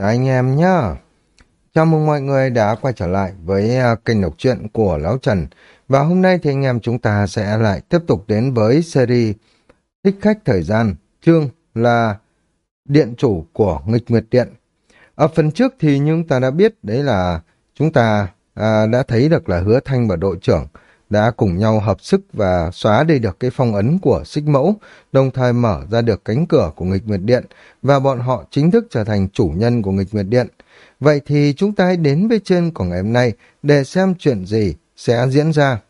Dạ, anh em nhá. Chào mừng mọi người đã quay trở lại với à, kênh đọc truyện của Lão Trần. Và hôm nay thì anh em chúng ta sẽ lại tiếp tục đến với series Thích khách thời gian. Chương là Điện chủ của nghịch nguyệt điện. Ở phần trước thì chúng ta đã biết đấy là chúng ta à, đã thấy được là hứa thanh và đội trưởng đã cùng nhau hợp sức và xóa đi được cái phong ấn của xích mẫu, đồng thời mở ra được cánh cửa của nghịch nguyệt điện, và bọn họ chính thức trở thành chủ nhân của nghịch nguyệt điện. Vậy thì chúng ta hãy đến với trên của ngày hôm nay để xem chuyện gì sẽ diễn ra.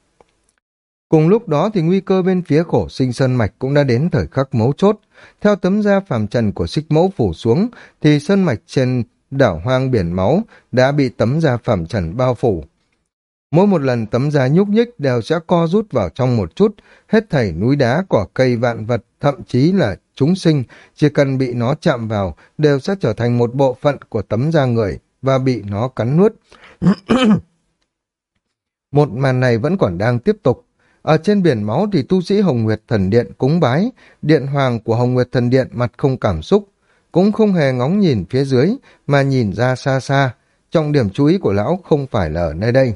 Cùng lúc đó thì nguy cơ bên phía khổ sinh sơn mạch cũng đã đến thời khắc mấu chốt. Theo tấm da phàm trần của xích mẫu phủ xuống, thì sơn mạch trên đảo hoang biển máu đã bị tấm da phàm trần bao phủ. Mỗi một lần tấm da nhúc nhích đều sẽ co rút vào trong một chút, hết thảy núi đá, cỏ cây, vạn vật, thậm chí là chúng sinh, chỉ cần bị nó chạm vào, đều sẽ trở thành một bộ phận của tấm da người và bị nó cắn nuốt. một màn này vẫn còn đang tiếp tục. Ở trên biển máu thì tu sĩ Hồng Nguyệt Thần Điện cúng bái, điện hoàng của Hồng Nguyệt Thần Điện mặt không cảm xúc, cũng không hề ngóng nhìn phía dưới, mà nhìn ra xa xa. Trọng điểm chú ý của lão không phải là ở nơi đây.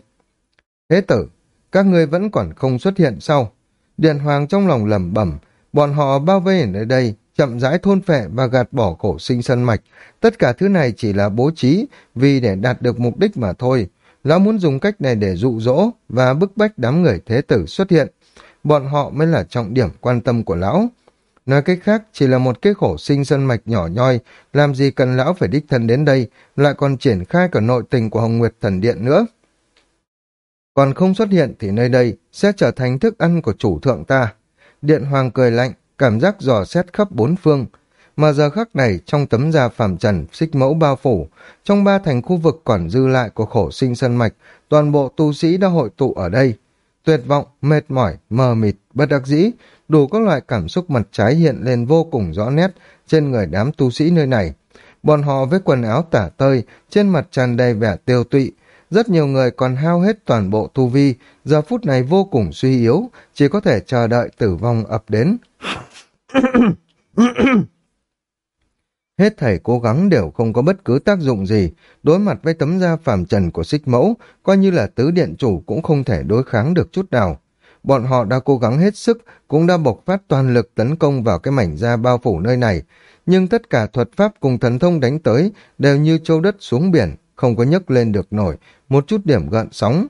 Thế tử, các ngươi vẫn còn không xuất hiện sau. Điện hoàng trong lòng lẩm bẩm, bọn họ bao vây ở nơi đây, chậm rãi thôn phệ và gạt bỏ cổ sinh sân mạch. Tất cả thứ này chỉ là bố trí vì để đạt được mục đích mà thôi. Lão muốn dùng cách này để dụ dỗ và bức bách đám người thế tử xuất hiện. Bọn họ mới là trọng điểm quan tâm của lão. Nói cách khác, chỉ là một cái khổ sinh sân mạch nhỏ nhoi, làm gì cần lão phải đích thân đến đây, lại còn triển khai cả nội tình của Hồng Nguyệt Thần Điện nữa còn không xuất hiện thì nơi đây sẽ trở thành thức ăn của chủ thượng ta. Điện hoàng cười lạnh, cảm giác dò xét khắp bốn phương. Mà giờ khắc này, trong tấm da phàm trần, xích mẫu bao phủ, trong ba thành khu vực còn dư lại của khổ sinh sân mạch, toàn bộ tu sĩ đã hội tụ ở đây. Tuyệt vọng, mệt mỏi, mờ mịt, bất đắc dĩ, đủ các loại cảm xúc mặt trái hiện lên vô cùng rõ nét trên người đám tu sĩ nơi này. Bọn họ với quần áo tả tơi, trên mặt tràn đầy vẻ tiêu tụy, rất nhiều người còn hao hết toàn bộ tu vi, giờ phút này vô cùng suy yếu, chỉ có thể chờ đợi tử vong ập đến. Hết thảy cố gắng đều không có bất cứ tác dụng gì, đối mặt với tấm da phàm trần của xích mẫu, coi như là tứ điện chủ cũng không thể đối kháng được chút nào. Bọn họ đã cố gắng hết sức, cũng đã bộc phát toàn lực tấn công vào cái mảnh da bao phủ nơi này, nhưng tất cả thuật pháp cùng thần thông đánh tới đều như châu đất xuống biển, không có nhấc lên được nổi một chút điểm gợn sóng.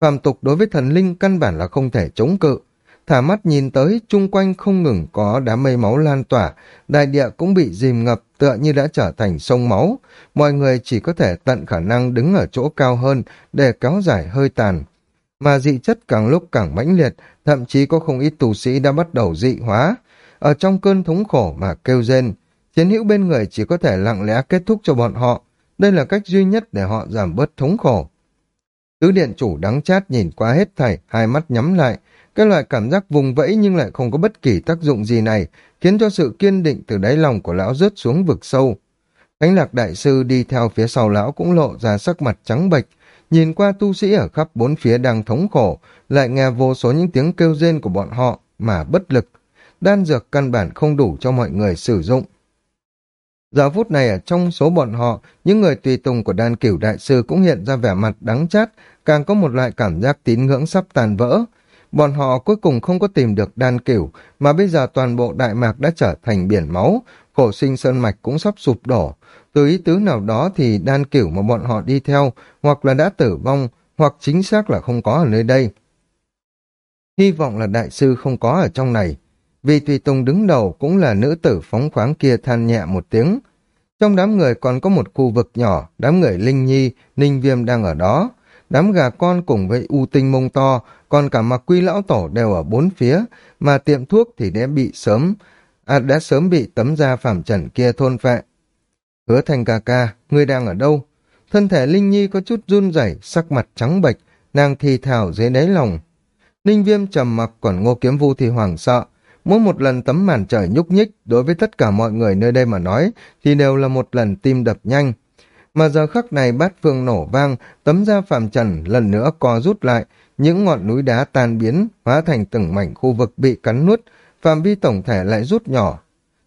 Phạm tục đối với thần linh căn bản là không thể chống cự. Thả mắt nhìn tới, chung quanh không ngừng có đám mây máu lan tỏa, đại địa cũng bị dìm ngập tựa như đã trở thành sông máu. Mọi người chỉ có thể tận khả năng đứng ở chỗ cao hơn để kéo dài hơi tàn. Mà dị chất càng lúc càng mãnh liệt, thậm chí có không ít tù sĩ đã bắt đầu dị hóa. Ở trong cơn thống khổ mà kêu rên, chiến hữu bên người chỉ có thể lặng lẽ kết thúc cho bọn họ, đây là cách duy nhất để họ giảm bớt thống khổ. Tứ điện chủ đắng chát nhìn qua hết thảy, hai mắt nhắm lại. Cái loại cảm giác vùng vẫy nhưng lại không có bất kỳ tác dụng gì này, khiến cho sự kiên định từ đáy lòng của lão rớt xuống vực sâu. Thánh lạc đại sư đi theo phía sau lão cũng lộ ra sắc mặt trắng bệch, nhìn qua tu sĩ ở khắp bốn phía đang thống khổ, lại nghe vô số những tiếng kêu rên của bọn họ mà bất lực. Đan dược căn bản không đủ cho mọi người sử dụng. Giờ phút này ở trong số bọn họ, những người tùy tùng của đan cửu đại sư cũng hiện ra vẻ mặt đắng chát, càng có một loại cảm giác tín ngưỡng sắp tàn vỡ. Bọn họ cuối cùng không có tìm được đan cửu, mà bây giờ toàn bộ Đại Mạc đã trở thành biển máu, khổ sinh sơn mạch cũng sắp sụp đổ. Từ ý tứ nào đó thì đan cửu mà bọn họ đi theo, hoặc là đã tử vong, hoặc chính xác là không có ở nơi đây. Hy vọng là đại sư không có ở trong này, vì Tùy Tùng đứng đầu cũng là nữ tử phóng khoáng kia than nhẹ một tiếng. Trong đám người còn có một khu vực nhỏ, đám người Linh Nhi, Ninh Viêm đang ở đó. Đám gà con cùng với U Tinh Mông To, còn cả mặc quy lão tổ đều ở bốn phía, mà tiệm thuốc thì đã bị sớm, à, đã sớm bị tấm da phạm trần kia thôn phệ. Hứa thành ca ca, ngươi đang ở đâu? Thân thể Linh Nhi có chút run rẩy, sắc mặt trắng bệch, nàng thì thào dưới đáy lòng. Ninh Viêm trầm mặc còn ngô kiếm vu thì hoảng sợ, Mỗi một lần tấm màn trời nhúc nhích, đối với tất cả mọi người nơi đây mà nói, thì đều là một lần tim đập nhanh. Mà giờ khắc này bát phương nổ vang, tấm da phàm trần lần nữa co rút lại, những ngọn núi đá tan biến, hóa thành từng mảnh khu vực bị cắn nuốt, phạm vi tổng thể lại rút nhỏ.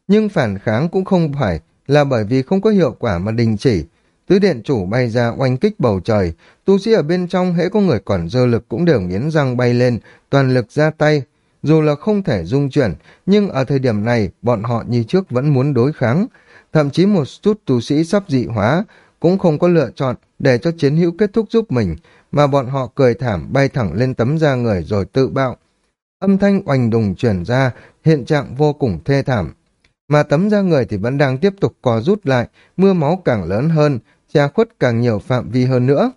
Nhưng phản kháng cũng không phải là bởi vì không có hiệu quả mà đình chỉ. Tứ điện chủ bay ra oanh kích bầu trời, tu sĩ ở bên trong hễ có người còn dơ lực cũng đều nghiến răng bay lên, toàn lực ra tay. Dù là không thể dung chuyển, nhưng ở thời điểm này bọn họ như trước vẫn muốn đối kháng. Thậm chí một chút tu sĩ sắp dị hóa cũng không có lựa chọn để cho chiến hữu kết thúc giúp mình, mà bọn họ cười thảm bay thẳng lên tấm da người rồi tự bạo. Âm thanh oanh đùng chuyển ra, hiện trạng vô cùng thê thảm. Mà tấm da người thì vẫn đang tiếp tục co rút lại, mưa máu càng lớn hơn, che khuất càng nhiều phạm vi hơn nữa.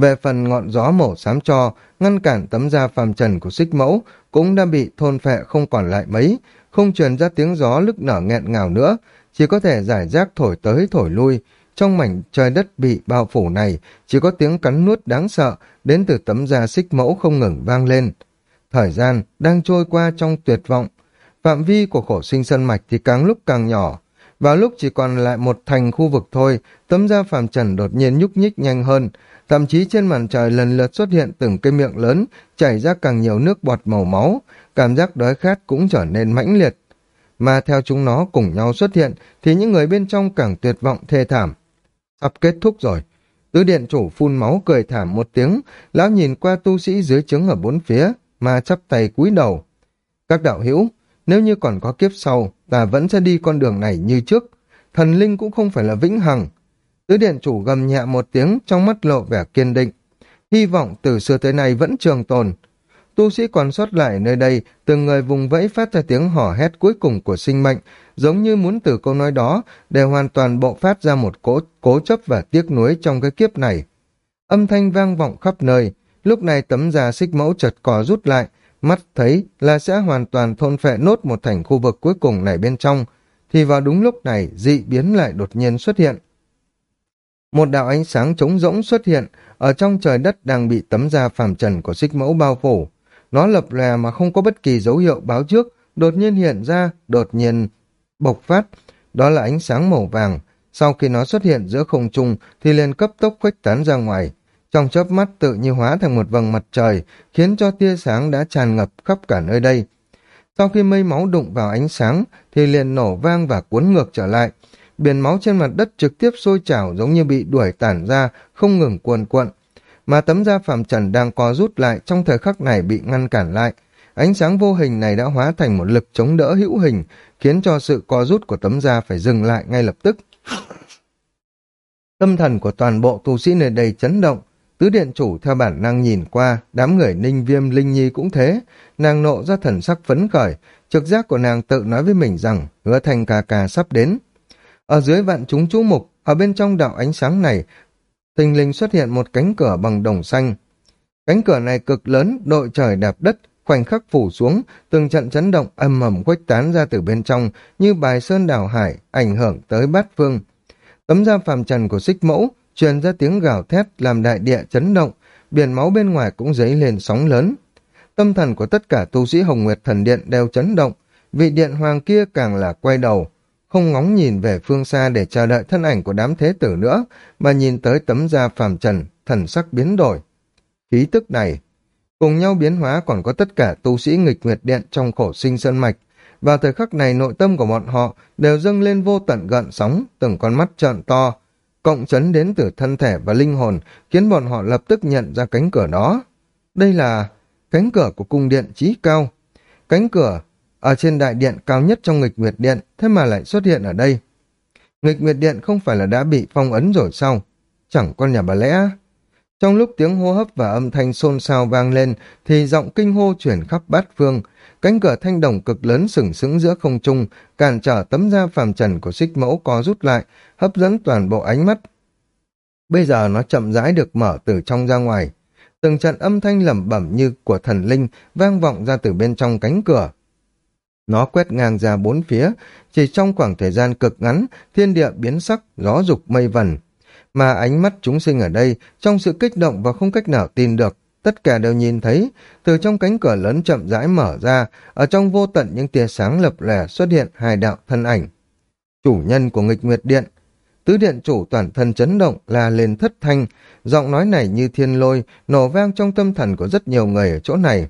Về phần ngọn gió màu xám cho, ngăn cản tấm da phàm trần của xích mẫu, cũng đã bị thôn phệ không còn lại mấy, không truyền ra tiếng gió lức nở nghẹn ngào nữa, chỉ có thể giải rác thổi tới thổi lui. Trong mảnh trời đất bị bao phủ này, chỉ có tiếng cắn nuốt đáng sợ, đến từ tấm da xích mẫu không ngừng vang lên. Thời gian đang trôi qua trong tuyệt vọng, phạm vi của khổ sinh sân mạch thì càng lúc càng nhỏ, vào lúc chỉ còn lại một thành khu vực thôi, tấm da phàm trần đột nhiên nhúc nhích nhanh hơn, thậm chí trên màn trời lần lượt xuất hiện từng cây miệng lớn, chảy ra càng nhiều nước bọt màu máu, cảm giác đói khát cũng trở nên mãnh liệt. Mà theo chúng nó cùng nhau xuất hiện, thì những người bên trong càng tuyệt vọng thê thảm. Sắp kết thúc rồi. Tứ điện chủ phun máu cười thảm một tiếng, lão nhìn qua tu sĩ dưới trứng ở bốn phía, mà chắp tay cúi đầu. Các đạo hữu, nếu như còn có kiếp sau, ta vẫn sẽ đi con đường này như trước. Thần linh cũng không phải là vĩnh hằng. Tứ điện chủ gầm nhẹ một tiếng trong mắt lộ vẻ kiên định. Hy vọng từ xưa tới nay vẫn trường tồn. Tu sĩ còn sót lại nơi đây, từng người vùng vẫy phát ra tiếng hò hét cuối cùng của sinh mệnh, giống như muốn từ câu nói đó để hoàn toàn bộ phát ra một cố, cố chấp và tiếc nuối trong cái kiếp này. Âm thanh vang vọng khắp nơi, lúc này tấm da xích mẫu chật cò rút lại, mắt thấy là sẽ hoàn toàn thôn phệ nốt một thành khu vực cuối cùng này bên trong, thì vào đúng lúc này dị biến lại đột nhiên xuất hiện. Một đạo ánh sáng trống rỗng xuất hiện ở trong trời đất đang bị tấm da phàm trần của xích mẫu bao phủ. Nó lập lè mà không có bất kỳ dấu hiệu báo trước, đột nhiên hiện ra, đột nhiên bộc phát. Đó là ánh sáng màu vàng. Sau khi nó xuất hiện giữa không trung thì liền cấp tốc khuếch tán ra ngoài trong chớp mắt tự như hóa thành một vầng mặt trời, khiến cho tia sáng đã tràn ngập khắp cả nơi đây. Sau khi mây máu đụng vào ánh sáng, thì liền nổ vang và cuốn ngược trở lại. Biển máu trên mặt đất trực tiếp sôi trào giống như bị đuổi tản ra, không ngừng cuồn cuộn. Mà tấm da phàm trần đang co rút lại trong thời khắc này bị ngăn cản lại. Ánh sáng vô hình này đã hóa thành một lực chống đỡ hữu hình, khiến cho sự co rút của tấm da phải dừng lại ngay lập tức. Tâm thần của toàn bộ tu sĩ nơi đây chấn động, Tứ điện chủ theo bản năng nhìn qua, đám người ninh viêm linh nhi cũng thế. Nàng nộ ra thần sắc phấn khởi, trực giác của nàng tự nói với mình rằng hứa thành ca ca sắp đến. Ở dưới vạn chúng chú mục, ở bên trong đạo ánh sáng này, tình linh xuất hiện một cánh cửa bằng đồng xanh. Cánh cửa này cực lớn, đội trời đạp đất, khoảnh khắc phủ xuống, từng trận chấn động âm ầm khuếch tán ra từ bên trong như bài sơn đảo hải, ảnh hưởng tới bát phương. Tấm da phàm trần của xích mẫu, truyền ra tiếng gào thét làm đại địa chấn động, biển máu bên ngoài cũng dấy lên sóng lớn. Tâm thần của tất cả tu sĩ Hồng Nguyệt Thần Điện đều chấn động, vị điện hoàng kia càng là quay đầu, không ngóng nhìn về phương xa để chờ đợi thân ảnh của đám thế tử nữa, mà nhìn tới tấm da phàm trần, thần sắc biến đổi. Khí tức này, cùng nhau biến hóa còn có tất cả tu sĩ nghịch nguyệt điện trong khổ sinh sơn mạch. Vào thời khắc này nội tâm của bọn họ đều dâng lên vô tận gợn sóng, từng con mắt trợn to, cộng chấn đến từ thân thể và linh hồn, khiến bọn họ lập tức nhận ra cánh cửa đó. Đây là cánh cửa của cung điện trí cao. Cánh cửa ở trên đại điện cao nhất trong nghịch nguyệt điện, thế mà lại xuất hiện ở đây. Nghịch nguyệt điện không phải là đã bị phong ấn rồi sao? Chẳng con nhà bà lẽ... Trong lúc tiếng hô hấp và âm thanh xôn xao vang lên, thì giọng kinh hô chuyển khắp bát phương. Cánh cửa thanh đồng cực lớn sừng sững giữa không trung, cản trở tấm da phàm trần của xích mẫu có rút lại, hấp dẫn toàn bộ ánh mắt. Bây giờ nó chậm rãi được mở từ trong ra ngoài. Từng trận âm thanh lẩm bẩm như của thần linh vang vọng ra từ bên trong cánh cửa. Nó quét ngang ra bốn phía, chỉ trong khoảng thời gian cực ngắn, thiên địa biến sắc, gió dục mây vần. Mà ánh mắt chúng sinh ở đây, trong sự kích động và không cách nào tin được, tất cả đều nhìn thấy, từ trong cánh cửa lớn chậm rãi mở ra, ở trong vô tận những tia sáng lập lẻ xuất hiện hai đạo thân ảnh. Chủ nhân của nghịch nguyệt điện, tứ điện chủ toàn thân chấn động là lên thất thanh, giọng nói này như thiên lôi, nổ vang trong tâm thần của rất nhiều người ở chỗ này.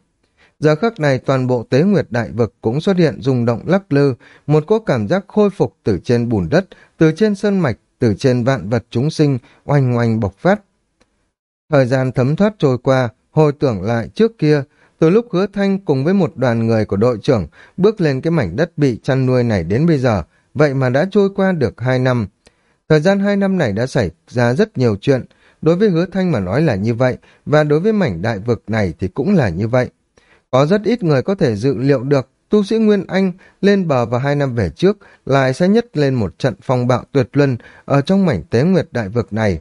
Giờ khắc này toàn bộ tế nguyệt đại vực cũng xuất hiện rung động lắc lư, một cỗ cảm giác khôi phục từ trên bùn đất, từ trên sơn mạch, từ trên vạn vật chúng sinh, oanh oanh bộc phát. Thời gian thấm thoát trôi qua, hồi tưởng lại trước kia, từ lúc hứa thanh cùng với một đoàn người của đội trưởng bước lên cái mảnh đất bị chăn nuôi này đến bây giờ, vậy mà đã trôi qua được hai năm. Thời gian hai năm này đã xảy ra rất nhiều chuyện, đối với hứa thanh mà nói là như vậy, và đối với mảnh đại vực này thì cũng là như vậy. Có rất ít người có thể dự liệu được tu sĩ Nguyên Anh lên bờ vào hai năm về trước lại sẽ nhất lên một trận phong bạo tuyệt luân ở trong mảnh tế nguyệt đại vực này.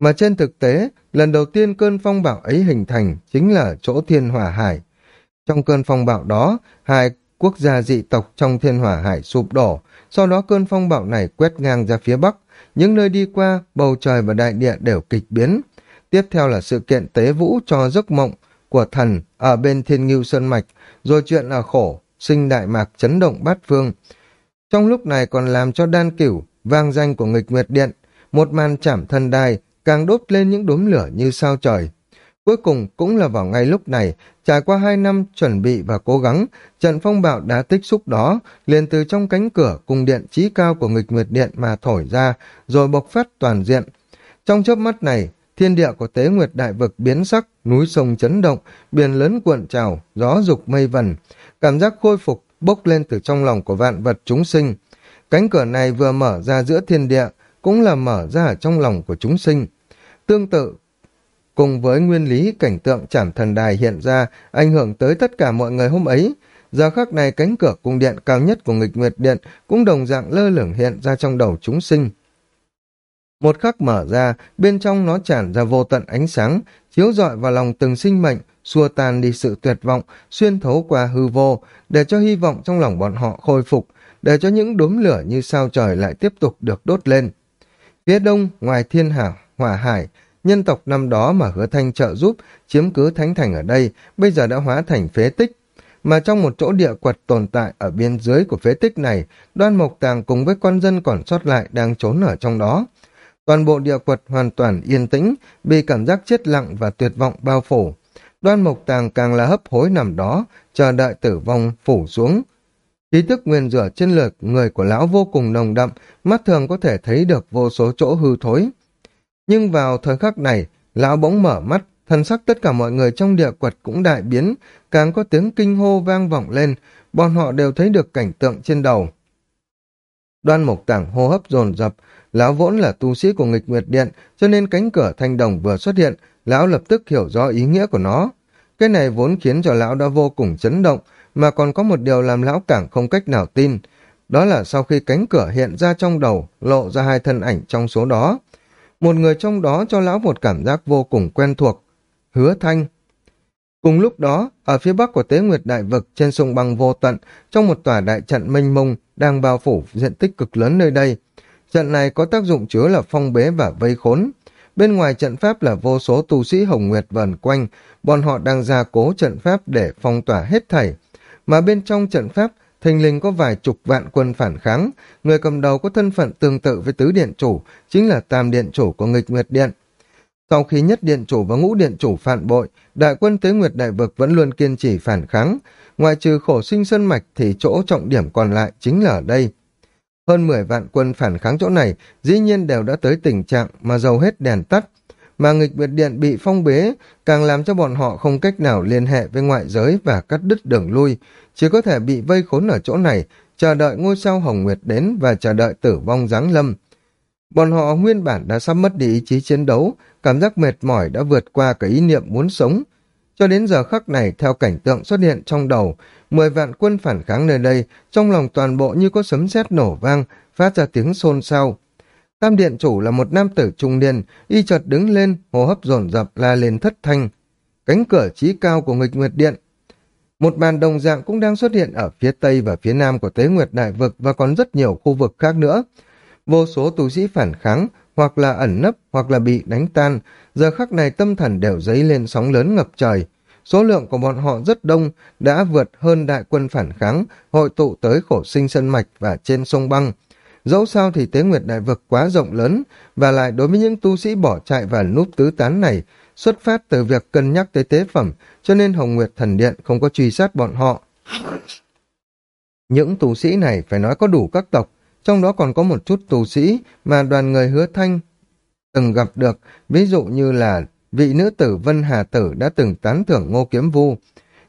Mà trên thực tế, lần đầu tiên cơn phong bạo ấy hình thành chính là chỗ thiên hỏa hải. Trong cơn phong bạo đó, hai quốc gia dị tộc trong thiên hỏa hải sụp đổ, sau đó cơn phong bạo này quét ngang ra phía bắc, những nơi đi qua, bầu trời và đại địa đều kịch biến. Tiếp theo là sự kiện tế vũ cho giấc mộng của thần ở bên thiên ngưu sơn mạch, rồi chuyện là khổ, sinh đại mạc chấn động bát phương. Trong lúc này còn làm cho đan cửu, vang danh của nghịch nguyệt điện, một màn chảm thân đai, càng đốt lên những đốm lửa như sao trời. Cuối cùng cũng là vào ngay lúc này, trải qua hai năm chuẩn bị và cố gắng, trận phong bạo đá tích xúc đó, liền từ trong cánh cửa cùng điện trí cao của nghịch nguyệt điện mà thổi ra, rồi bộc phát toàn diện. Trong chớp mắt này, thiên địa của tế nguyệt đại vực biến sắc, núi sông chấn động, biển lớn cuộn trào, gió dục mây vần, cảm giác khôi phục bốc lên từ trong lòng của vạn vật chúng sinh. Cánh cửa này vừa mở ra giữa thiên địa, cũng là mở ra ở trong lòng của chúng sinh. Tương tự, cùng với nguyên lý cảnh tượng chảm thần đài hiện ra, ảnh hưởng tới tất cả mọi người hôm ấy. Giờ khắc này cánh cửa cung điện cao nhất của nghịch nguyệt điện cũng đồng dạng lơ lửng hiện ra trong đầu chúng sinh. Một khắc mở ra, bên trong nó tràn ra vô tận ánh sáng, chiếu rọi vào lòng từng sinh mệnh, xua tan đi sự tuyệt vọng, xuyên thấu qua hư vô, để cho hy vọng trong lòng bọn họ khôi phục, để cho những đốm lửa như sao trời lại tiếp tục được đốt lên. Phía đông, ngoài thiên hảo, hỏa hải, nhân tộc năm đó mà hứa thanh trợ giúp, chiếm cứ thánh thành ở đây, bây giờ đã hóa thành phế tích. Mà trong một chỗ địa quật tồn tại ở biên dưới của phế tích này, đoan mộc tàng cùng với con dân còn sót lại đang trốn ở trong đó. Toàn bộ địa quật hoàn toàn yên tĩnh, bị cảm giác chết lặng và tuyệt vọng bao phủ. Đoan mộc tàng càng là hấp hối nằm đó, chờ đợi tử vong phủ xuống. Ý thức nguyên rủa trên lượt người của lão vô cùng nồng đậm, mắt thường có thể thấy được vô số chỗ hư thối. Nhưng vào thời khắc này, lão bỗng mở mắt, thần sắc tất cả mọi người trong địa quật cũng đại biến, càng có tiếng kinh hô vang vọng lên, bọn họ đều thấy được cảnh tượng trên đầu. Đoan mộc tảng hô hấp dồn dập, lão vốn là tu sĩ của nghịch nguyệt điện, cho nên cánh cửa thanh đồng vừa xuất hiện, lão lập tức hiểu rõ ý nghĩa của nó. Cái này vốn khiến cho lão đã vô cùng chấn động, mà còn có một điều làm lão càng không cách nào tin. Đó là sau khi cánh cửa hiện ra trong đầu, lộ ra hai thân ảnh trong số đó. Một người trong đó cho lão một cảm giác vô cùng quen thuộc. Hứa Thanh. Cùng lúc đó, ở phía bắc của Tế Nguyệt Đại Vực trên sông băng vô tận, trong một tòa đại trận mênh mông đang bao phủ diện tích cực lớn nơi đây. Trận này có tác dụng chứa là phong bế và vây khốn. Bên ngoài trận pháp là vô số tu sĩ Hồng Nguyệt vần quanh, bọn họ đang gia cố trận pháp để phong tỏa hết thảy. Mà bên trong trận pháp, thình lình có vài chục vạn quân phản kháng, người cầm đầu có thân phận tương tự với tứ điện chủ, chính là tam điện chủ của nghịch nguyệt điện. Sau khi nhất điện chủ và ngũ điện chủ phản bội, đại quân tế nguyệt đại vực vẫn luôn kiên trì phản kháng. Ngoài trừ khổ sinh sân mạch thì chỗ trọng điểm còn lại chính là ở đây. Hơn 10 vạn quân phản kháng chỗ này dĩ nhiên đều đã tới tình trạng mà dầu hết đèn tắt. Mà nghịch biệt điện bị phong bế càng làm cho bọn họ không cách nào liên hệ với ngoại giới và cắt đứt đường lui. Chỉ có thể bị vây khốn ở chỗ này, chờ đợi ngôi sao Hồng Nguyệt đến và chờ đợi tử vong giáng lâm. Bọn họ nguyên bản đã sắp mất đi ý chí chiến đấu, cảm giác mệt mỏi đã vượt qua cả ý niệm muốn sống. Cho đến giờ khắc này, theo cảnh tượng xuất hiện trong đầu, mười vạn quân phản kháng nơi đây, trong lòng toàn bộ như có sấm sét nổ vang, phát ra tiếng xôn xao. Tam điện chủ là một nam tử trung niên, y chợt đứng lên, hô hấp dồn dập la lên thất thanh. Cánh cửa trí cao của nghịch nguyệt điện. Một màn đồng dạng cũng đang xuất hiện ở phía tây và phía nam của tế nguyệt đại vực và còn rất nhiều khu vực khác nữa. Vô số tu sĩ phản kháng, hoặc là ẩn nấp, hoặc là bị đánh tan, giờ khắc này tâm thần đều dấy lên sóng lớn ngập trời. Số lượng của bọn họ rất đông, đã vượt hơn đại quân phản kháng, hội tụ tới khổ sinh sân mạch và trên sông băng. Dẫu sao thì tế nguyệt đại vực quá rộng lớn, và lại đối với những tu sĩ bỏ chạy và núp tứ tán này, xuất phát từ việc cân nhắc tới tế phẩm, cho nên Hồng Nguyệt Thần Điện không có truy sát bọn họ. Những tu sĩ này phải nói có đủ các tộc, trong đó còn có một chút tu sĩ mà đoàn người hứa thanh từng gặp được, ví dụ như là vị nữ tử Vân Hà Tử đã từng tán thưởng Ngô Kiếm Vu.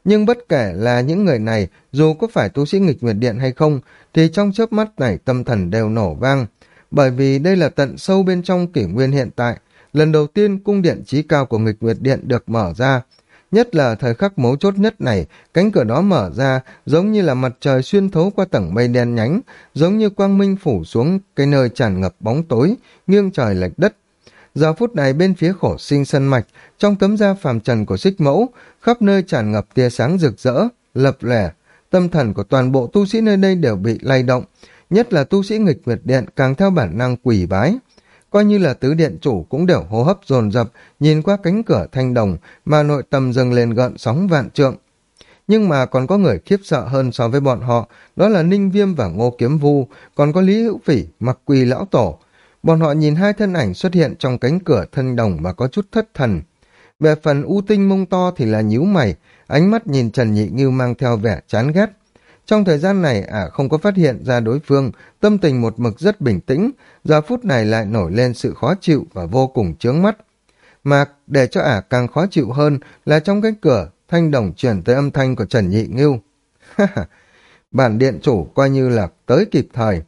Nhưng bất kể là những người này, dù có phải tu sĩ nghịch nguyệt điện hay không, thì trong chớp mắt này tâm thần đều nổ vang, bởi vì đây là tận sâu bên trong kỷ nguyên hiện tại, lần đầu tiên cung điện trí cao của nghịch nguyệt điện được mở ra. Nhất là thời khắc mấu chốt nhất này, cánh cửa đó mở ra giống như là mặt trời xuyên thấu qua tầng mây đen nhánh, giống như quang minh phủ xuống cái nơi tràn ngập bóng tối, nghiêng trời lệch đất, Giờ phút này bên phía khổ sinh sân mạch, trong tấm da phàm trần của xích mẫu, khắp nơi tràn ngập tia sáng rực rỡ, lập lẻ. Tâm thần của toàn bộ tu sĩ nơi đây đều bị lay động, nhất là tu sĩ nghịch nguyệt điện càng theo bản năng quỷ bái. Coi như là tứ điện chủ cũng đều hô hấp dồn dập, nhìn qua cánh cửa thanh đồng mà nội tâm dâng lên gợn sóng vạn trượng. Nhưng mà còn có người khiếp sợ hơn so với bọn họ, đó là Ninh Viêm và Ngô Kiếm Vu, còn có Lý Hữu Phỉ, Mặc Quỳ Lão Tổ, Bọn họ nhìn hai thân ảnh xuất hiện trong cánh cửa thân đồng mà có chút thất thần. Về phần u tinh mông to thì là nhíu mày, ánh mắt nhìn Trần Nhị Ngưu mang theo vẻ chán ghét. Trong thời gian này ả không có phát hiện ra đối phương, tâm tình một mực rất bình tĩnh, giờ phút này lại nổi lên sự khó chịu và vô cùng chướng mắt. Mà để cho ả càng khó chịu hơn là trong cánh cửa, thanh đồng chuyển tới âm thanh của Trần Nhị Ngưu. Bản điện chủ coi như là tới kịp thời.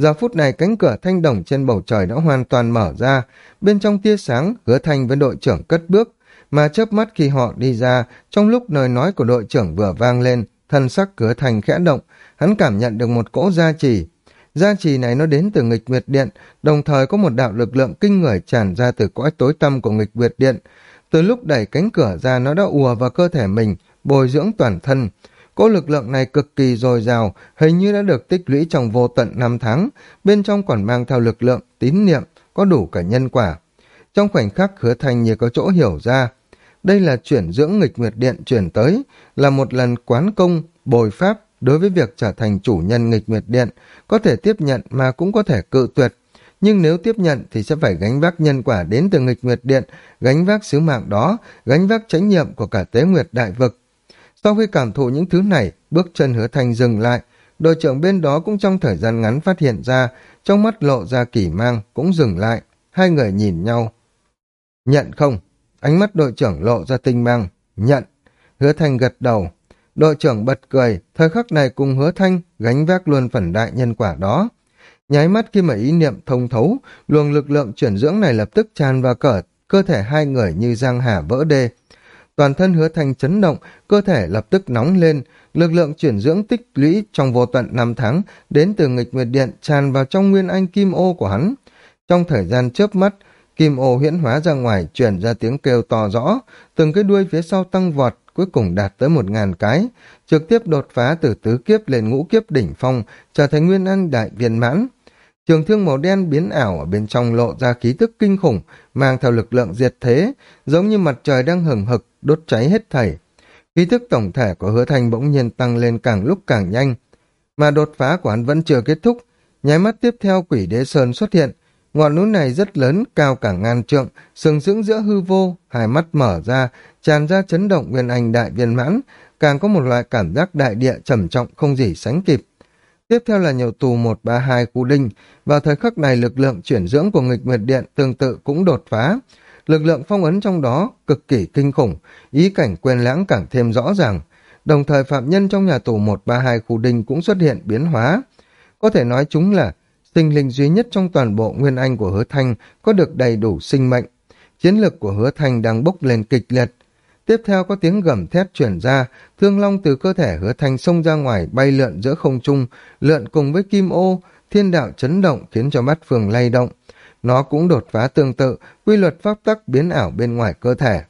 Giờ phút này cánh cửa thanh đồng trên bầu trời đã hoàn toàn mở ra, bên trong tia sáng hứa thanh với đội trưởng cất bước, mà chớp mắt khi họ đi ra, trong lúc lời nói của đội trưởng vừa vang lên, thân sắc hứa thanh khẽ động, hắn cảm nhận được một cỗ gia trì. Gia trì này nó đến từ nghịch nguyệt điện, đồng thời có một đạo lực lượng kinh người tràn ra từ cõi tối tâm của nghịch nguyệt điện. Từ lúc đẩy cánh cửa ra nó đã ùa vào cơ thể mình, bồi dưỡng toàn thân, Cỗ lực lượng này cực kỳ dồi dào, hình như đã được tích lũy trong vô tận năm tháng, bên trong còn mang theo lực lượng, tín niệm, có đủ cả nhân quả. Trong khoảnh khắc hứa thành như có chỗ hiểu ra, đây là chuyển dưỡng nghịch nguyệt điện chuyển tới, là một lần quán công, bồi pháp đối với việc trở thành chủ nhân nghịch nguyệt điện, có thể tiếp nhận mà cũng có thể cự tuyệt. Nhưng nếu tiếp nhận thì sẽ phải gánh vác nhân quả đến từ nghịch nguyệt điện, gánh vác sứ mạng đó, gánh vác trách nhiệm của cả tế nguyệt đại vực. Sau khi cảm thụ những thứ này, bước chân hứa thanh dừng lại, đội trưởng bên đó cũng trong thời gian ngắn phát hiện ra, trong mắt lộ ra kỳ mang, cũng dừng lại, hai người nhìn nhau. Nhận không? Ánh mắt đội trưởng lộ ra tinh mang. Nhận. Hứa thanh gật đầu. Đội trưởng bật cười, thời khắc này cùng hứa thanh gánh vác luôn phần đại nhân quả đó. Nháy mắt khi mà ý niệm thông thấu, luồng lực lượng chuyển dưỡng này lập tức tràn vào cở cơ thể hai người như giang hà vỡ đê, toàn thân hứa thanh chấn động, cơ thể lập tức nóng lên, lực lượng chuyển dưỡng tích lũy trong vô tận năm tháng đến từ nghịch nguyệt điện tràn vào trong nguyên anh kim ô của hắn. Trong thời gian chớp mắt, kim ô huyễn hóa ra ngoài truyền ra tiếng kêu to rõ, từng cái đuôi phía sau tăng vọt, cuối cùng đạt tới một ngàn cái, trực tiếp đột phá từ tứ kiếp lên ngũ kiếp đỉnh phong, trở thành nguyên anh đại viên mãn. Trường thương màu đen biến ảo ở bên trong lộ ra khí tức kinh khủng, mang theo lực lượng diệt thế, giống như mặt trời đang hừng hực, đốt cháy hết thảy. Khí thức tổng thể của hứa thanh bỗng nhiên tăng lên càng lúc càng nhanh, mà đột phá của hắn vẫn chưa kết thúc. Nháy mắt tiếp theo quỷ đế sơn xuất hiện, ngọn núi này rất lớn, cao cả ngàn trượng, sừng sững giữa hư vô, hai mắt mở ra, tràn ra chấn động nguyên anh đại viên mãn, càng có một loại cảm giác đại địa trầm trọng không gì sánh kịp. Tiếp theo là nhiều tù 132 khu đinh, vào thời khắc này lực lượng chuyển dưỡng của nghịch nguyệt điện tương tự cũng đột phá, lực lượng phong ấn trong đó cực kỳ kinh khủng, ý cảnh quên lãng càng thêm rõ ràng. Đồng thời phạm nhân trong nhà tù 132 khu đinh cũng xuất hiện biến hóa. Có thể nói chúng là sinh linh duy nhất trong toàn bộ nguyên anh của hứa thanh có được đầy đủ sinh mệnh. Chiến lực của hứa thanh đang bốc lên kịch liệt. Tiếp theo có tiếng gầm thét chuyển ra, thương long từ cơ thể hứa thanh xông ra ngoài bay lượn giữa không trung, lượn cùng với kim ô, thiên đạo chấn động khiến cho mắt phường lay động. Nó cũng đột phá tương tự, quy luật pháp tắc biến ảo bên ngoài cơ thể.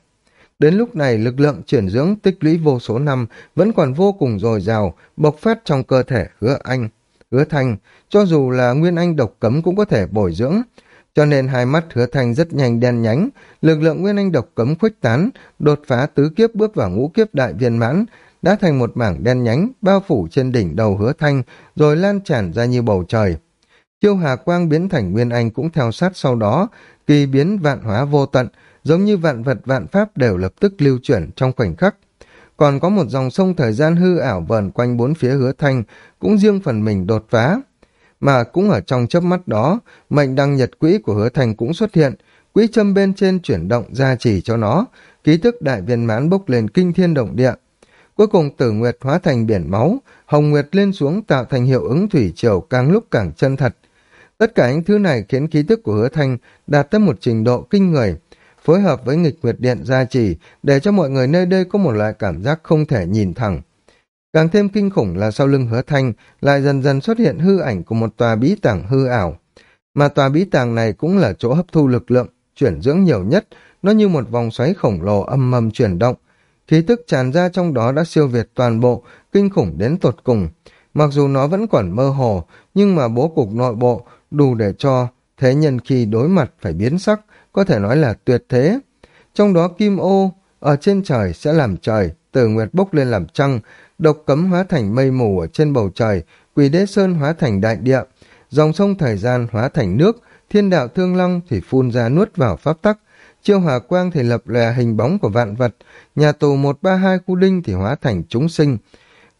Đến lúc này, lực lượng chuyển dưỡng tích lũy vô số năm vẫn còn vô cùng dồi dào, bộc phát trong cơ thể hứa anh. Hứa thanh, cho dù là nguyên anh độc cấm cũng có thể bồi dưỡng, cho nên hai mắt hứa thanh rất nhanh đen nhánh, lực lượng nguyên anh độc cấm khuếch tán, đột phá tứ kiếp bước vào ngũ kiếp đại viên mãn, đã thành một mảng đen nhánh bao phủ trên đỉnh đầu hứa thanh rồi lan tràn ra như bầu trời. Chiêu Hà Quang biến thành Nguyên Anh cũng theo sát sau đó, kỳ biến vạn hóa vô tận, giống như vạn vật vạn pháp đều lập tức lưu chuyển trong khoảnh khắc. Còn có một dòng sông thời gian hư ảo vờn quanh bốn phía hứa thanh, cũng riêng phần mình đột phá. Mà cũng ở trong chớp mắt đó, mệnh đăng nhật quỹ của hứa thanh cũng xuất hiện, quỹ châm bên trên chuyển động gia trì cho nó, ký thức đại viên mãn bốc lên kinh thiên động địa. Cuối cùng tử nguyệt hóa thành biển máu, hồng nguyệt lên xuống tạo thành hiệu ứng thủy triều càng lúc càng chân thật. Tất cả những thứ này khiến ký thức của hứa thanh đạt tới một trình độ kinh người, phối hợp với nghịch nguyệt điện gia trì để cho mọi người nơi đây có một loại cảm giác không thể nhìn thẳng. Càng thêm kinh khủng là sau lưng hứa thanh lại dần dần xuất hiện hư ảnh của một tòa bí tàng hư ảo. Mà tòa bí tàng này cũng là chỗ hấp thu lực lượng, chuyển dưỡng nhiều nhất, nó như một vòng xoáy khổng lồ âm mầm chuyển động. Khí tức tràn ra trong đó đã siêu việt toàn bộ, kinh khủng đến tột cùng. Mặc dù nó vẫn còn mơ hồ, nhưng mà bố cục nội bộ đủ để cho thế nhân khi đối mặt phải biến sắc, có thể nói là tuyệt thế. Trong đó kim ô, ở trên trời sẽ làm trời, tử nguyệt bốc lên làm trăng, độc cấm hóa thành mây mù ở trên bầu trời, quỷ đế sơn hóa thành đại địa, dòng sông thời gian hóa thành nước, thiên đạo thương long thì phun ra nuốt vào pháp tắc, chiêu hòa quang thì lập lè hình bóng của vạn vật, nhà tù 132 khu đinh thì hóa thành chúng sinh.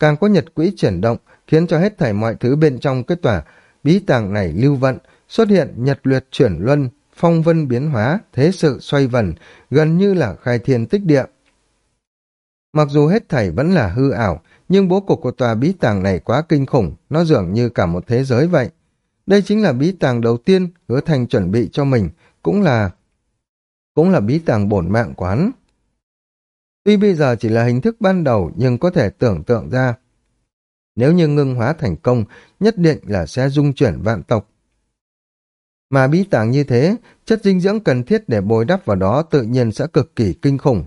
Càng có nhật quỹ chuyển động, khiến cho hết thảy mọi thứ bên trong kết tỏa bí tàng này lưu vận, xuất hiện nhật luyệt chuyển luân, phong vân biến hóa, thế sự xoay vần, gần như là khai thiên tích địa. Mặc dù hết thảy vẫn là hư ảo, nhưng bố cục của tòa bí tàng này quá kinh khủng, nó dường như cả một thế giới vậy. Đây chính là bí tàng đầu tiên hứa thành chuẩn bị cho mình, cũng là cũng là bí tàng bổn mạng quán. Tuy bây giờ chỉ là hình thức ban đầu nhưng có thể tưởng tượng ra. Nếu như ngưng hóa thành công, nhất định là sẽ dung chuyển vạn tộc. Mà bí tàng như thế, chất dinh dưỡng cần thiết để bồi đắp vào đó tự nhiên sẽ cực kỳ kinh khủng.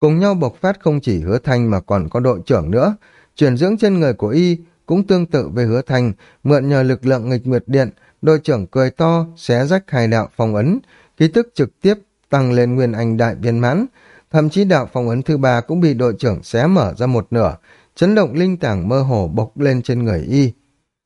Cùng nhau bộc phát không chỉ hứa thanh mà còn có đội trưởng nữa. Chuyển dưỡng trên người của y cũng tương tự với hứa thanh, mượn nhờ lực lượng nghịch nguyệt điện, đội trưởng cười to, xé rách hai đạo phong ấn, ký tức trực tiếp tăng lên nguyên anh đại viên mãn. Thậm chí đạo phong ấn thứ ba cũng bị đội trưởng xé mở ra một nửa, chấn động linh tảng mơ hồ bộc lên trên người y.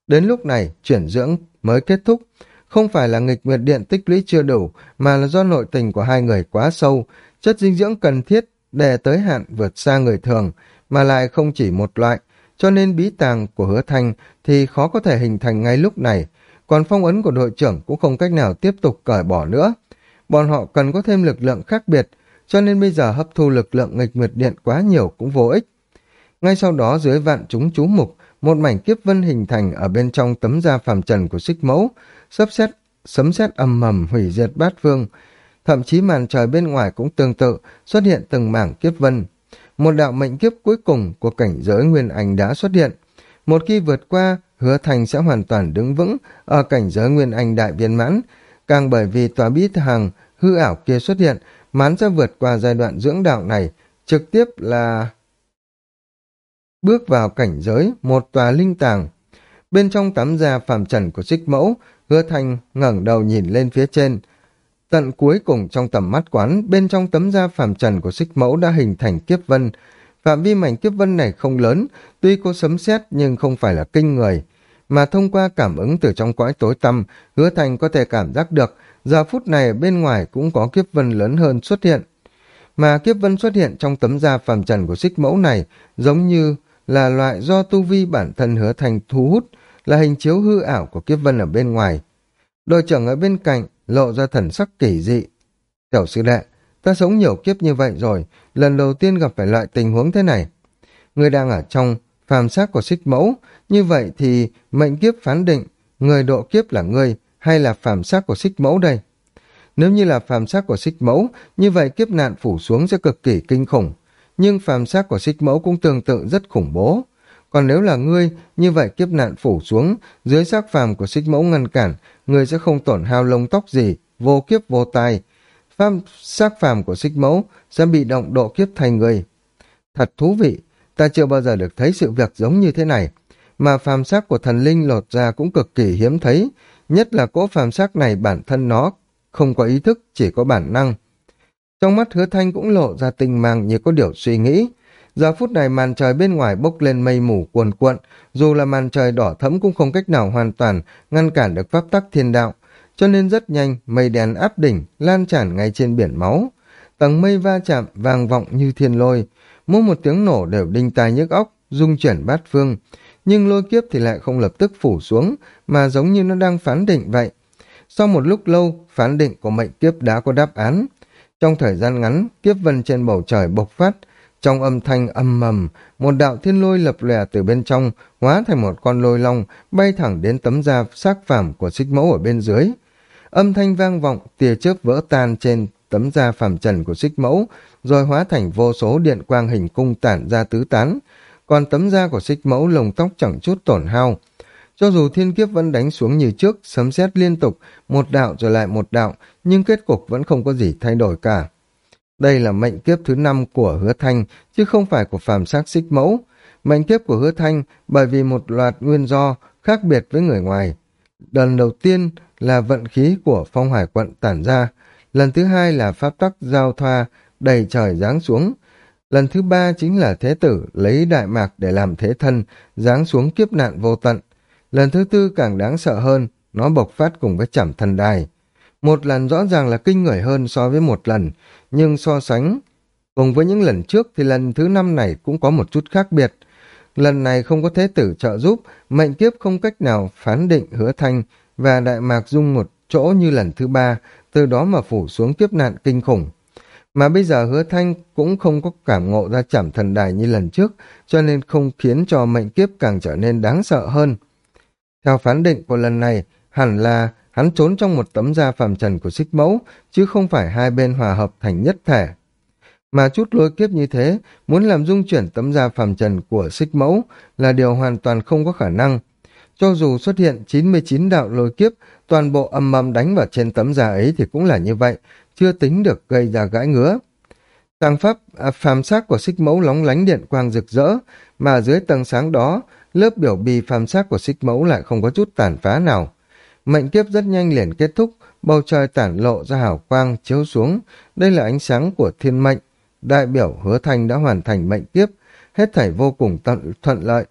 Đến lúc này, chuyển dưỡng mới kết thúc, không phải là nghịch nguyệt điện tích lũy chưa đủ, mà là do nội tình của hai người quá sâu, chất dinh dưỡng cần thiết để tới hạn vượt xa người thường, mà lại không chỉ một loại, cho nên bí tàng của hứa thanh thì khó có thể hình thành ngay lúc này, còn phong ấn của đội trưởng cũng không cách nào tiếp tục cởi bỏ nữa. Bọn họ cần có thêm lực lượng khác biệt, cho nên bây giờ hấp thu lực lượng nghịch nguyệt điện quá nhiều cũng vô ích. Ngay sau đó dưới vạn chúng chú mục, một mảnh kiếp vân hình thành ở bên trong tấm da phàm trần của xích mẫu, sắp xét, sấm xét âm mầm hủy diệt bát phương. Thậm chí màn trời bên ngoài cũng tương tự, xuất hiện từng mảng kiếp vân. Một đạo mệnh kiếp cuối cùng của cảnh giới Nguyên Anh đã xuất hiện. Một khi vượt qua, hứa thành sẽ hoàn toàn đứng vững ở cảnh giới Nguyên Anh đại viên mãn, càng bởi vì tòa bí hàng hư ảo kia xuất hiện, mán sẽ vượt qua giai đoạn dưỡng đạo này, trực tiếp là bước vào cảnh giới một tòa linh tàng. Bên trong tấm da phàm trần của xích mẫu, hứa thanh ngẩng đầu nhìn lên phía trên. Tận cuối cùng trong tầm mắt quán, bên trong tấm da phàm trần của xích mẫu đã hình thành kiếp vân. Phạm vi mảnh kiếp vân này không lớn, tuy có sấm sét nhưng không phải là kinh người. Mà thông qua cảm ứng từ trong cõi tối tăm, hứa thanh có thể cảm giác được giờ phút này bên ngoài cũng có kiếp vân lớn hơn xuất hiện. Mà kiếp vân xuất hiện trong tấm da phàm trần của xích mẫu này giống như là loại do tu vi bản thân hứa thành thu hút, là hình chiếu hư ảo của kiếp vân ở bên ngoài. Đội trưởng ở bên cạnh lộ ra thần sắc kỳ dị. Tiểu sư đệ, ta sống nhiều kiếp như vậy rồi, lần đầu tiên gặp phải loại tình huống thế này. Người đang ở trong phàm xác của xích mẫu, như vậy thì mệnh kiếp phán định người độ kiếp là ngươi hay là phàm xác của xích mẫu đây? Nếu như là phàm xác của xích mẫu, như vậy kiếp nạn phủ xuống sẽ cực kỳ kinh khủng nhưng phàm xác của xích mẫu cũng tương tự rất khủng bố. Còn nếu là ngươi, như vậy kiếp nạn phủ xuống, dưới xác phàm của xích mẫu ngăn cản, ngươi sẽ không tổn hao lông tóc gì, vô kiếp vô tai. Phàm xác phàm của xích mẫu sẽ bị động độ kiếp thành người. Thật thú vị, ta chưa bao giờ được thấy sự việc giống như thế này. Mà phàm xác của thần linh lột ra cũng cực kỳ hiếm thấy, nhất là cỗ phàm xác này bản thân nó không có ý thức, chỉ có bản năng. Trong mắt hứa thanh cũng lộ ra tình mang như có điều suy nghĩ. Giờ phút này màn trời bên ngoài bốc lên mây mù cuồn cuộn, dù là màn trời đỏ thẫm cũng không cách nào hoàn toàn ngăn cản được pháp tắc thiên đạo, cho nên rất nhanh mây đen áp đỉnh lan tràn ngay trên biển máu. Tầng mây va chạm vang vọng như thiên lôi, mỗi một tiếng nổ đều đinh tai nhức óc, rung chuyển bát phương, nhưng lôi kiếp thì lại không lập tức phủ xuống, mà giống như nó đang phán định vậy. Sau một lúc lâu, phán định của mệnh kiếp đã có đáp án. Trong thời gian ngắn, kiếp vân trên bầu trời bộc phát, trong âm thanh âm mầm, một đạo thiên lôi lập lòe từ bên trong, hóa thành một con lôi long, bay thẳng đến tấm da xác phàm của xích mẫu ở bên dưới. Âm thanh vang vọng, tia chớp vỡ tan trên tấm da phàm trần của xích mẫu, rồi hóa thành vô số điện quang hình cung tản ra tứ tán. Còn tấm da của xích mẫu lồng tóc chẳng chút tổn hao. Cho dù thiên kiếp vẫn đánh xuống như trước, sấm sét liên tục, một đạo rồi lại một đạo, nhưng kết cục vẫn không có gì thay đổi cả. Đây là mệnh kiếp thứ năm của hứa thanh, chứ không phải của phàm sắc xích mẫu. Mệnh kiếp của hứa thanh bởi vì một loạt nguyên do khác biệt với người ngoài. Lần đầu tiên là vận khí của phong hải quận tản ra, lần thứ hai là pháp tắc giao thoa đầy trời giáng xuống, lần thứ ba chính là thế tử lấy đại mạc để làm thế thân, giáng xuống kiếp nạn vô tận. Lần thứ tư càng đáng sợ hơn, nó bộc phát cùng với chảm thần đài. Một lần rõ ràng là kinh người hơn so với một lần, nhưng so sánh cùng với những lần trước thì lần thứ năm này cũng có một chút khác biệt. Lần này không có thế tử trợ giúp, mệnh kiếp không cách nào phán định hứa thanh và Đại Mạc Dung một chỗ như lần thứ ba, từ đó mà phủ xuống kiếp nạn kinh khủng. Mà bây giờ hứa thanh cũng không có cảm ngộ ra chảm thần đài như lần trước, cho nên không khiến cho mệnh kiếp càng trở nên đáng sợ hơn. Theo phán định của lần này, hẳn là hắn trốn trong một tấm da phàm trần của xích mẫu, chứ không phải hai bên hòa hợp thành nhất thể. Mà chút lôi kiếp như thế, muốn làm dung chuyển tấm da phàm trần của xích mẫu là điều hoàn toàn không có khả năng, cho dù xuất hiện 99 đạo lôi kiếp, toàn bộ âm mầm đánh vào trên tấm da ấy thì cũng là như vậy, chưa tính được gây ra gãi ngứa. Tàng pháp à, phàm sắc của xích mẫu lóng lánh điện quang rực rỡ, mà dưới tầng sáng đó, lớp biểu bì phàm sắc của xích mẫu lại không có chút tàn phá nào. Mệnh kiếp rất nhanh liền kết thúc, bầu trời tản lộ ra hào quang chiếu xuống, đây là ánh sáng của thiên mệnh, đại biểu hứa thành đã hoàn thành mệnh kiếp, hết thảy vô cùng tận, thuận lợi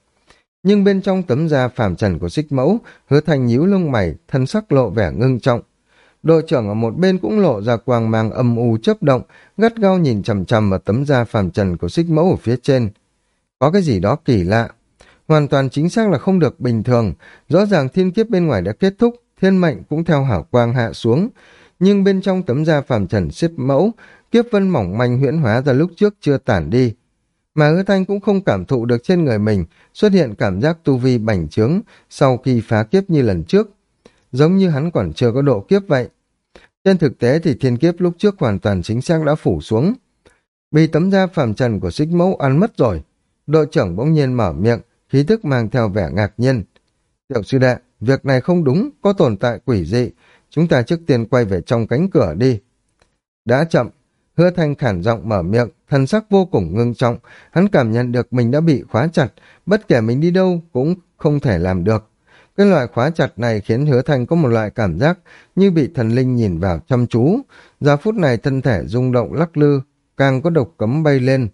nhưng bên trong tấm da phàm trần của xích mẫu, hứa thành nhíu lông mày, thân sắc lộ vẻ ngưng trọng. Đội trưởng ở một bên cũng lộ ra quang mang âm u chấp động, gắt gao nhìn chằm chằm vào tấm da phàm trần của xích mẫu ở phía trên. Có cái gì đó kỳ lạ. Hoàn toàn chính xác là không được bình thường. Rõ ràng thiên kiếp bên ngoài đã kết thúc, thiên mệnh cũng theo hảo quang hạ xuống. Nhưng bên trong tấm da phàm trần xếp mẫu, kiếp vân mỏng manh huyễn hóa ra lúc trước chưa tản đi mà hứa thanh cũng không cảm thụ được trên người mình xuất hiện cảm giác tu vi bành trướng sau khi phá kiếp như lần trước, giống như hắn còn chưa có độ kiếp vậy. Trên thực tế thì thiên kiếp lúc trước hoàn toàn chính xác đã phủ xuống. Bị tấm da phàm trần của xích mẫu ăn mất rồi, đội trưởng bỗng nhiên mở miệng, khí thức mang theo vẻ ngạc nhiên. Tiểu sư đệ, việc này không đúng, có tồn tại quỷ dị, chúng ta trước tiên quay về trong cánh cửa đi. Đã chậm, Hứa thanh khản giọng mở miệng, thần sắc vô cùng ngưng trọng, hắn cảm nhận được mình đã bị khóa chặt, bất kể mình đi đâu cũng không thể làm được. Cái loại khóa chặt này khiến hứa thanh có một loại cảm giác như bị thần linh nhìn vào chăm chú. Giờ phút này thân thể rung động lắc lư, càng có độc cấm bay lên.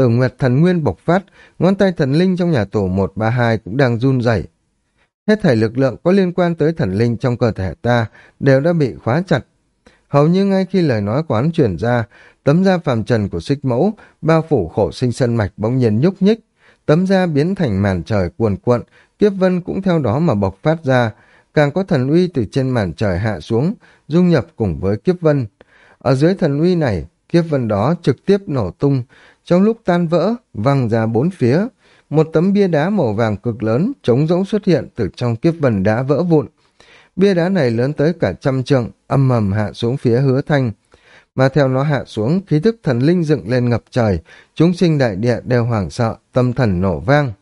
Tử Nguyệt thần nguyên bộc phát, ngón tay thần linh trong nhà tổ 132 cũng đang run rẩy. Hết thảy lực lượng có liên quan tới thần linh trong cơ thể ta đều đã bị khóa chặt, Hầu như ngay khi lời nói quán truyền ra, tấm da phàm trần của xích mẫu, bao phủ khổ sinh sân mạch bỗng nhiên nhúc nhích, tấm da biến thành màn trời cuồn cuộn, kiếp vân cũng theo đó mà bộc phát ra, càng có thần uy từ trên màn trời hạ xuống, dung nhập cùng với kiếp vân. Ở dưới thần uy này, kiếp vân đó trực tiếp nổ tung, trong lúc tan vỡ, văng ra bốn phía. Một tấm bia đá màu vàng cực lớn, trống rỗng xuất hiện từ trong kiếp vần đã vỡ vụn, Bia đá này lớn tới cả trăm trượng, âm mầm hạ xuống phía hứa thanh. Mà theo nó hạ xuống, khí thức thần linh dựng lên ngập trời, chúng sinh đại địa đều hoảng sợ, tâm thần nổ vang.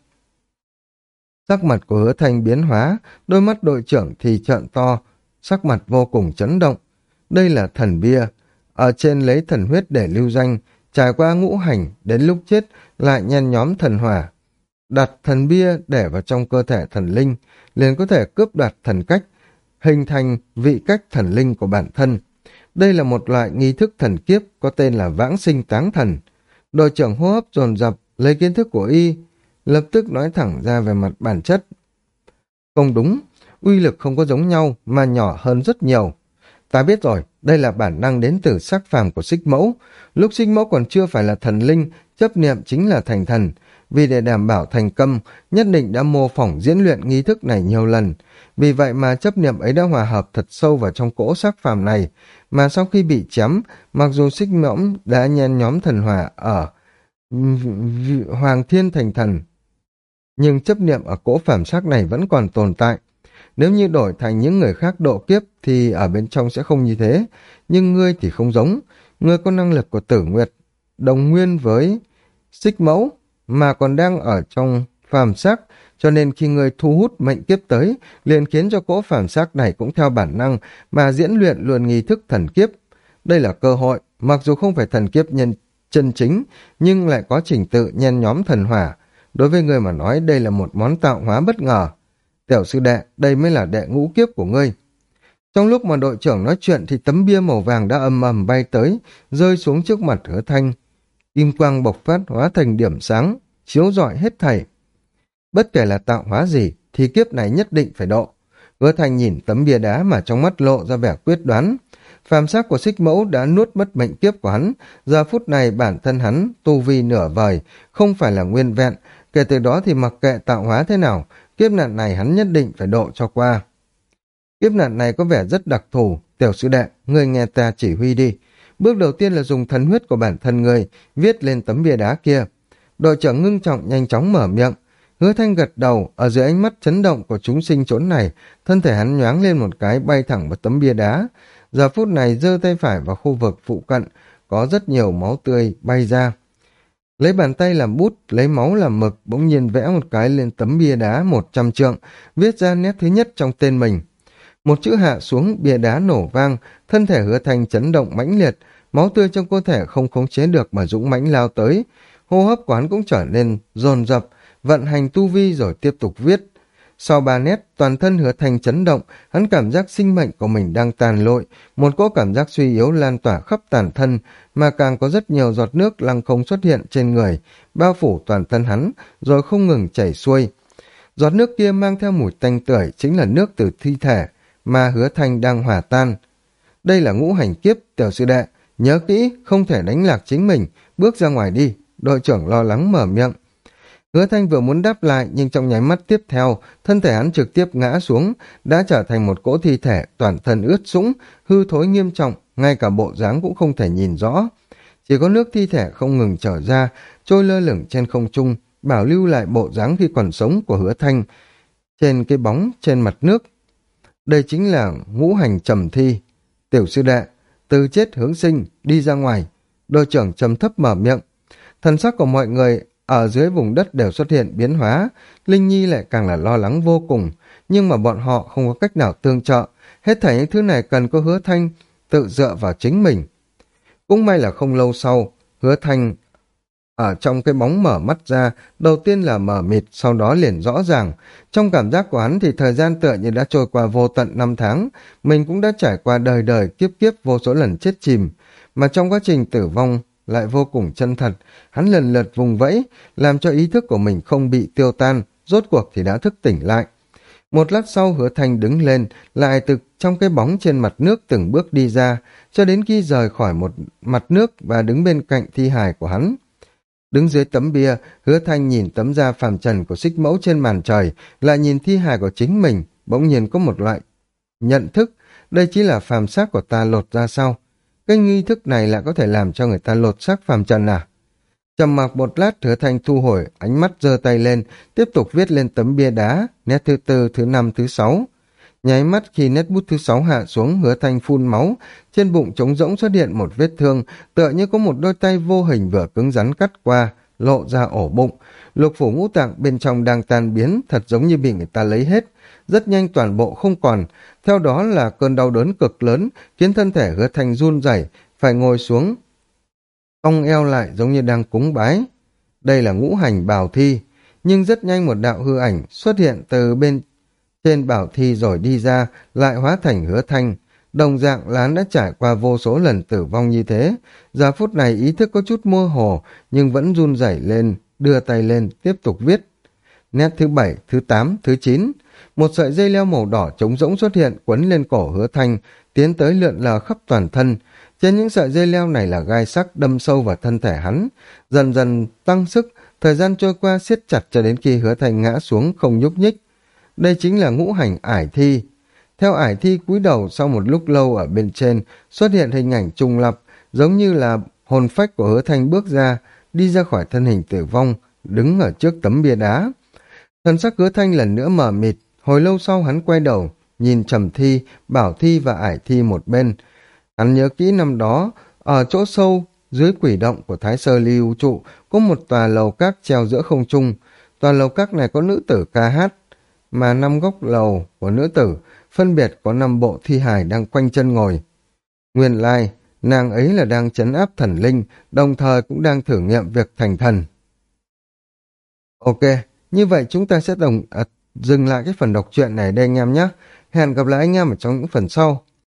Sắc mặt của hứa thanh biến hóa, đôi mắt đội trưởng thì trợn to, sắc mặt vô cùng chấn động. Đây là thần bia, ở trên lấy thần huyết để lưu danh, trải qua ngũ hành, đến lúc chết lại nhen nhóm thần hỏa. Đặt thần bia để vào trong cơ thể thần linh, liền có thể cướp đoạt thần cách, hình thành vị cách thần linh của bản thân. Đây là một loại nghi thức thần kiếp có tên là vãng sinh táng thần. Đội trưởng hô hấp dồn dập lấy kiến thức của y, lập tức nói thẳng ra về mặt bản chất. Không đúng, uy lực không có giống nhau mà nhỏ hơn rất nhiều. Ta biết rồi, đây là bản năng đến từ sắc phàm của xích mẫu. Lúc xích mẫu còn chưa phải là thần linh, chấp niệm chính là thành thần. Vì để đảm bảo thành công, nhất định đã mô phỏng diễn luyện nghi thức này nhiều lần. Vì vậy mà chấp niệm ấy đã hòa hợp thật sâu vào trong cỗ sắc phàm này. Mà sau khi bị chém, mặc dù xích mẫu đã nhen nhóm thần hỏa ở Hoàng Thiên Thành Thần, nhưng chấp niệm ở cỗ phàm sắc này vẫn còn tồn tại. Nếu như đổi thành những người khác độ kiếp thì ở bên trong sẽ không như thế. Nhưng ngươi thì không giống. Ngươi có năng lực của tử nguyệt, đồng nguyên với xích mẫu, mà còn đang ở trong phàm sắc, cho nên khi ngươi thu hút mệnh kiếp tới, liền khiến cho cỗ phàm sắc này cũng theo bản năng mà diễn luyện luôn nghi thức thần kiếp. Đây là cơ hội, mặc dù không phải thần kiếp nhân chân chính, nhưng lại có trình tự nhen nhóm thần hỏa. Đối với ngươi mà nói đây là một món tạo hóa bất ngờ. Tiểu sư đệ, đây mới là đệ ngũ kiếp của ngươi. Trong lúc mà đội trưởng nói chuyện thì tấm bia màu vàng đã ầm ầm bay tới, rơi xuống trước mặt hứa thanh. Kim quang bộc phát hóa thành điểm sáng, chiếu rọi hết thảy. Bất kể là tạo hóa gì, thì kiếp này nhất định phải độ. Hứa thanh nhìn tấm bia đá mà trong mắt lộ ra vẻ quyết đoán. Phàm sắc của xích mẫu đã nuốt mất mệnh kiếp của hắn. Giờ phút này bản thân hắn, tu vi nửa vời, không phải là nguyên vẹn. Kể từ đó thì mặc kệ tạo hóa thế nào, kiếp nạn này hắn nhất định phải độ cho qua. Kiếp nạn này có vẻ rất đặc thù, tiểu sư đệ, người nghe ta chỉ huy đi. Bước đầu tiên là dùng thần huyết của bản thân người, viết lên tấm bia đá kia. Đội trưởng ngưng trọng nhanh chóng mở miệng. Hứa thanh gật đầu, ở dưới ánh mắt chấn động của chúng sinh trốn này, thân thể hắn nhoáng lên một cái bay thẳng vào tấm bia đá. Giờ phút này giơ tay phải vào khu vực phụ cận, có rất nhiều máu tươi bay ra. Lấy bàn tay làm bút, lấy máu làm mực, bỗng nhiên vẽ một cái lên tấm bia đá một trăm trượng, viết ra nét thứ nhất trong tên mình. Một chữ hạ xuống, bia đá nổ vang, thân thể hứa thành chấn động mãnh liệt, máu tươi trong cơ thể không khống chế được mà dũng mãnh lao tới. Hô hấp quán cũng trở nên dồn dập, vận hành tu vi rồi tiếp tục viết. Sau ba nét, toàn thân hứa thành chấn động, hắn cảm giác sinh mệnh của mình đang tàn lội, một cỗ cảm giác suy yếu lan tỏa khắp toàn thân, mà càng có rất nhiều giọt nước lăng không xuất hiện trên người, bao phủ toàn thân hắn, rồi không ngừng chảy xuôi. Giọt nước kia mang theo mùi tanh tưởi chính là nước từ thi thể, mà hứa thành đang hòa tan. Đây là ngũ hành kiếp, tiểu sư đệ, nhớ kỹ, không thể đánh lạc chính mình, bước ra ngoài đi, đội trưởng lo lắng mở miệng. Hứa thanh vừa muốn đáp lại nhưng trong nháy mắt tiếp theo, thân thể hắn trực tiếp ngã xuống, đã trở thành một cỗ thi thể toàn thân ướt sũng, hư thối nghiêm trọng, ngay cả bộ dáng cũng không thể nhìn rõ. Chỉ có nước thi thể không ngừng trở ra, trôi lơ lửng trên không trung, bảo lưu lại bộ dáng khi còn sống của hứa thanh, trên cái bóng trên mặt nước. Đây chính là ngũ hành trầm thi. Tiểu sư đệ, từ chết hướng sinh, đi ra ngoài. Đội trưởng trầm thấp mở miệng. Thần sắc của mọi người ở dưới vùng đất đều xuất hiện biến hóa, Linh Nhi lại càng là lo lắng vô cùng, nhưng mà bọn họ không có cách nào tương trợ, hết thảy những thứ này cần có hứa thanh tự dựa vào chính mình. Cũng may là không lâu sau, hứa thanh ở trong cái bóng mở mắt ra, đầu tiên là mở mịt, sau đó liền rõ ràng. Trong cảm giác của hắn thì thời gian tựa như đã trôi qua vô tận năm tháng, mình cũng đã trải qua đời đời kiếp kiếp vô số lần chết chìm. Mà trong quá trình tử vong, lại vô cùng chân thật, hắn lần lượt vùng vẫy, làm cho ý thức của mình không bị tiêu tan, rốt cuộc thì đã thức tỉnh lại. Một lát sau hứa thanh đứng lên, lại từ trong cái bóng trên mặt nước từng bước đi ra, cho đến khi rời khỏi một mặt nước và đứng bên cạnh thi hài của hắn. Đứng dưới tấm bia, hứa thanh nhìn tấm da phàm trần của xích mẫu trên màn trời, lại nhìn thi hài của chính mình, bỗng nhiên có một loại nhận thức, đây chỉ là phàm xác của ta lột ra sau. Cái nghi thức này lại có thể làm cho người ta lột xác phàm trần à? Trầm mặc một lát hứa thanh thu hồi, ánh mắt giơ tay lên, tiếp tục viết lên tấm bia đá, nét thứ tư, thứ năm, thứ sáu. Nháy mắt khi nét bút thứ sáu hạ xuống, hứa thanh phun máu, trên bụng trống rỗng xuất hiện một vết thương, tựa như có một đôi tay vô hình vừa cứng rắn cắt qua, lộ ra ổ bụng. Lục phủ ngũ tạng bên trong đang tan biến, thật giống như bị người ta lấy hết. Rất nhanh toàn bộ không còn, theo đó là cơn đau đớn cực lớn, khiến thân thể hứa thành run rẩy phải ngồi xuống, cong eo lại giống như đang cúng bái. Đây là ngũ hành bảo thi, nhưng rất nhanh một đạo hư ảnh xuất hiện từ bên trên bảo thi rồi đi ra, lại hóa thành hứa thanh. Đồng dạng lán đã trải qua vô số lần tử vong như thế. Giờ phút này ý thức có chút mơ hồ, nhưng vẫn run rẩy lên, đưa tay lên, tiếp tục viết. Nét thứ bảy, thứ tám, thứ chín. Một sợi dây leo màu đỏ trống rỗng xuất hiện quấn lên cổ hứa thanh, tiến tới lượn lờ khắp toàn thân. Trên những sợi dây leo này là gai sắc đâm sâu vào thân thể hắn, dần dần tăng sức, thời gian trôi qua siết chặt cho đến khi hứa thanh ngã xuống không nhúc nhích. Đây chính là ngũ hành ải thi. Theo ải thi cúi đầu sau một lúc lâu ở bên trên xuất hiện hình ảnh trùng lập, giống như là hồn phách của hứa thanh bước ra, đi ra khỏi thân hình tử vong, đứng ở trước tấm bia đá. Thần sắc hứa thanh lần nữa mở mịt, hồi lâu sau hắn quay đầu, nhìn trầm thi, bảo thi và ải thi một bên. Hắn nhớ kỹ năm đó, ở chỗ sâu, dưới quỷ động của Thái Sơ Lưu Trụ, có một tòa lầu các treo giữa không trung. Tòa lầu các này có nữ tử ca hát, mà năm góc lầu của nữ tử phân biệt có năm bộ thi hài đang quanh chân ngồi. Nguyên lai, nàng ấy là đang chấn áp thần linh, đồng thời cũng đang thử nghiệm việc thành thần. Ok, như vậy chúng ta sẽ đồng à, dừng lại cái phần đọc truyện này đây anh em nhé. Hẹn gặp lại anh em ở trong những phần sau.